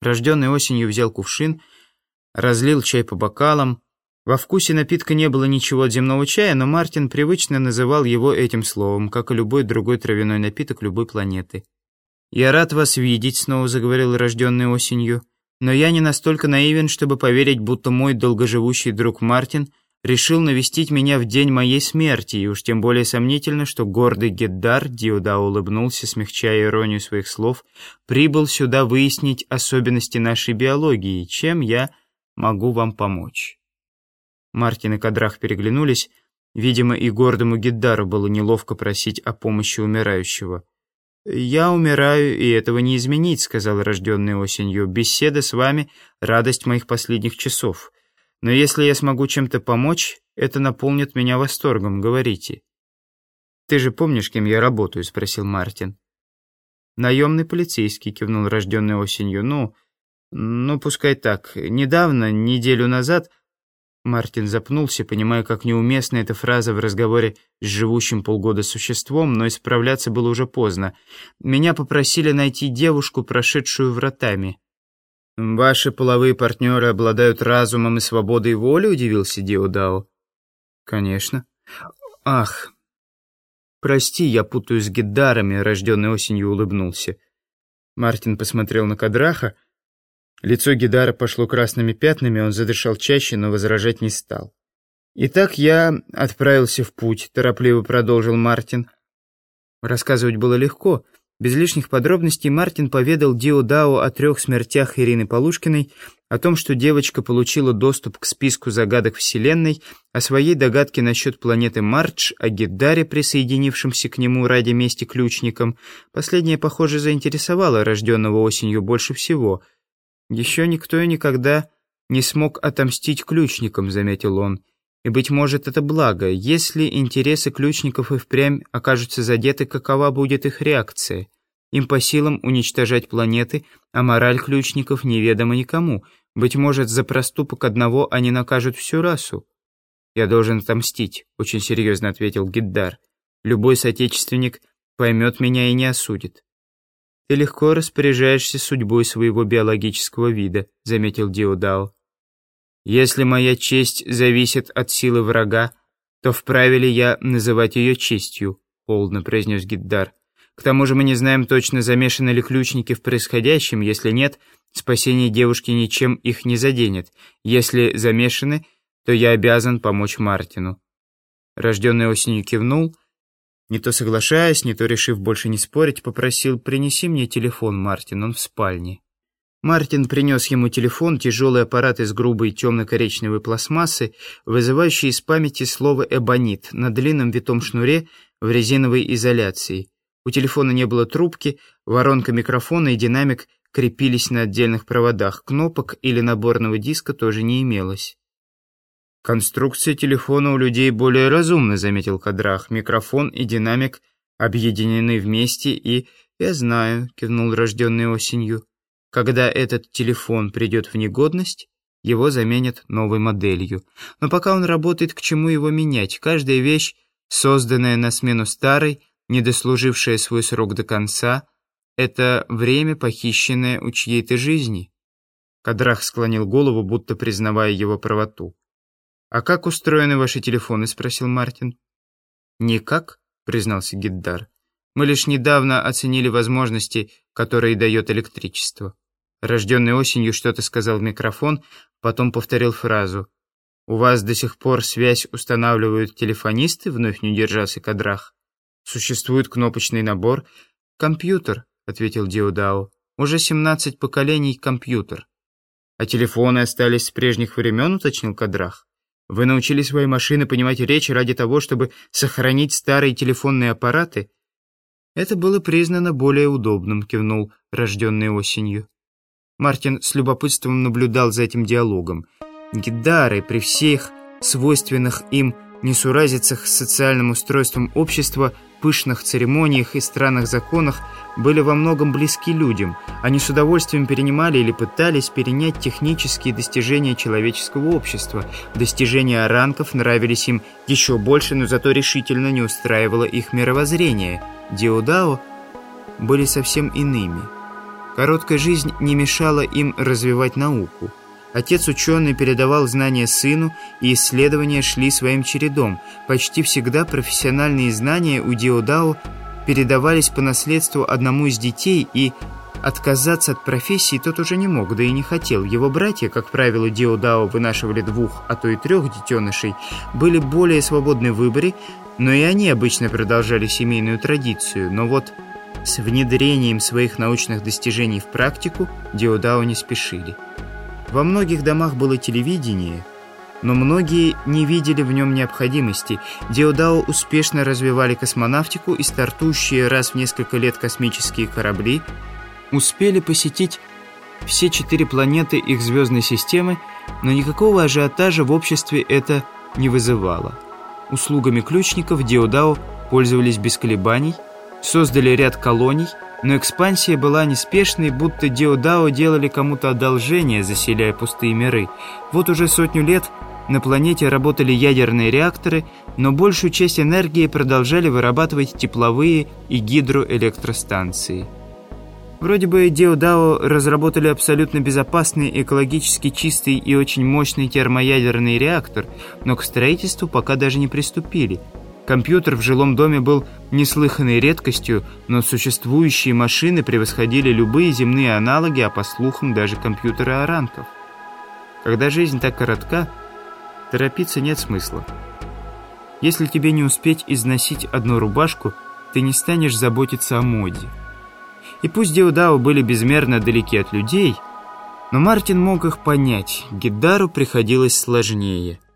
Рожденный осенью взял кувшин, разлил чай по бокалам. Во вкусе напитка не было ничего от земного чая, но Мартин привычно называл его этим словом, как и любой другой травяной напиток любой планеты. «Я рад вас видеть», — снова заговорил рожденный осенью, «но я не настолько наивен, чтобы поверить, будто мой долгоживущий друг Мартин решил навестить меня в день моей смерти, и уж тем более сомнительно, что гордый Геддар, Диуда улыбнулся, смягчая иронию своих слов, прибыл сюда выяснить особенности нашей биологии, чем я могу вам помочь». Мартин и Кадрах переглянулись. Видимо, и гордому Геддару было неловко просить о помощи умирающего. «Я умираю, и этого не изменить», — сказал рожденный осенью. «Беседа с вами — радость моих последних часов. Но если я смогу чем-то помочь, это наполнит меня восторгом. Говорите». «Ты же помнишь, кем я работаю?» — спросил Мартин. «Наемный полицейский», — кивнул рожденный осенью. «Ну, ну, пускай так. Недавно, неделю назад...» Мартин запнулся, понимая, как неуместна эта фраза в разговоре с живущим полгода существом, но исправляться было уже поздно. Меня попросили найти девушку, прошедшую вратами. «Ваши половые партнеры обладают разумом и свободой воли?» — удивился Диодао. «Конечно». «Ах, прости, я путаю с гидарами», — рожденный осенью улыбнулся. Мартин посмотрел на Кадраха, — Лицо Гидара пошло красными пятнами, он задышал чаще, но возражать не стал. «Итак, я отправился в путь», — торопливо продолжил Мартин. Рассказывать было легко. Без лишних подробностей Мартин поведал Дио Дао о трех смертях Ирины Полушкиной, о том, что девочка получила доступ к списку загадок Вселенной, о своей догадке насчет планеты Мардж, о Гиддаре, присоединившемся к нему ради мести ключникам. Последнее, похоже, заинтересовало рожденного осенью больше всего — «Еще никто и никогда не смог отомстить ключникам», — заметил он. «И, быть может, это благо. Если интересы ключников и впрямь окажутся задеты, какова будет их реакция? Им по силам уничтожать планеты, а мораль ключников неведома никому. Быть может, за проступок одного они накажут всю расу». «Я должен отомстить», — очень серьезно ответил Гиддар. «Любой соотечественник поймет меня и не осудит». «Ты легко распоряжаешься судьбой своего биологического вида», — заметил Диодао. «Если моя честь зависит от силы врага, то вправе ли я называть ее честью?» — холодно произнес Гиддар. «К тому же мы не знаем точно, замешаны ли ключники в происходящем. Если нет, спасение девушки ничем их не заденет. Если замешаны, то я обязан помочь Мартину». Рожденный осенью кивнул — не то соглашаясь, не то решив больше не спорить, попросил «принеси мне телефон, Мартин, он в спальне». Мартин принес ему телефон, тяжелый аппарат из грубой темно-коричневой пластмассы, вызывающий из памяти слово «эбонит» на длинном витом шнуре в резиновой изоляции. У телефона не было трубки, воронка микрофона и динамик крепились на отдельных проводах, кнопок или наборного диска тоже не имелось. «Конструкция телефона у людей более разумна», — заметил Кадрах. «Микрофон и динамик объединены вместе и...» «Я знаю», — кивнул рожденный осенью. «Когда этот телефон придет в негодность, его заменят новой моделью. Но пока он работает, к чему его менять? Каждая вещь, созданная на смену старой, недослужившая свой срок до конца, это время, похищенное у чьей-то жизни». Кадрах склонил голову, будто признавая его правоту. «А как устроены ваши телефоны?» — спросил Мартин. «Никак», — признался Гиддар. «Мы лишь недавно оценили возможности, которые дает электричество». Рожденный осенью что-то сказал в микрофон, потом повторил фразу. «У вас до сих пор связь устанавливают телефонисты?» — вновь не удержался Кадрах. «Существует кнопочный набор?» «Компьютер», — ответил Диодао. «Уже семнадцать поколений компьютер». «А телефоны остались с прежних времен?» — уточнил Кадрах. Вы научили свои машины понимать речь ради того, чтобы сохранить старые телефонные аппараты? Это было признано более удобным, кивнул рожденный осенью. Мартин с любопытством наблюдал за этим диалогом. Гидары при всех свойственных им несуразицах с социальным устройством общества – пышных церемониях и странных законах были во многом близки людям. Они с удовольствием перенимали или пытались перенять технические достижения человеческого общества. Достижения ранков нравились им еще больше, но зато решительно не устраивало их мировоззрение. Диодао были совсем иными. Короткая жизнь не мешала им развивать науку. Отец ученый передавал знания сыну, и исследования шли своим чередом. Почти всегда профессиональные знания у Диодао передавались по наследству одному из детей, и отказаться от профессии тот уже не мог, да и не хотел. Его братья, как правило, Диодао вынашивали двух, а то и трех детенышей, были более свободны в выборе, но и они обычно продолжали семейную традицию. Но вот с внедрением своих научных достижений в практику Диодао не спешили. Во многих домах было телевидение, но многие не видели в нем необходимости. Диодао успешно развивали космонавтику и стартующие раз в несколько лет космические корабли успели посетить все четыре планеты их звездной системы, но никакого ажиотажа в обществе это не вызывало. Услугами ключников Диодао пользовались без колебаний, создали ряд колоний – но экспансия была неспешной, будто Диодао делали кому-то одолжение, заселяя пустые миры. Вот уже сотню лет на планете работали ядерные реакторы, но большую часть энергии продолжали вырабатывать тепловые и гидроэлектростанции. Вроде бы Диодао разработали абсолютно безопасный, экологически чистый и очень мощный термоядерный реактор, но к строительству пока даже не приступили – Компьютер в жилом доме был неслыханной редкостью, но существующие машины превосходили любые земные аналоги, а по слухам даже компьютеры оранков. Когда жизнь так коротка, торопиться нет смысла. Если тебе не успеть износить одну рубашку, ты не станешь заботиться о моде. И пусть Диудао были безмерно далеки от людей, но Мартин мог их понять, Гиддару приходилось сложнее –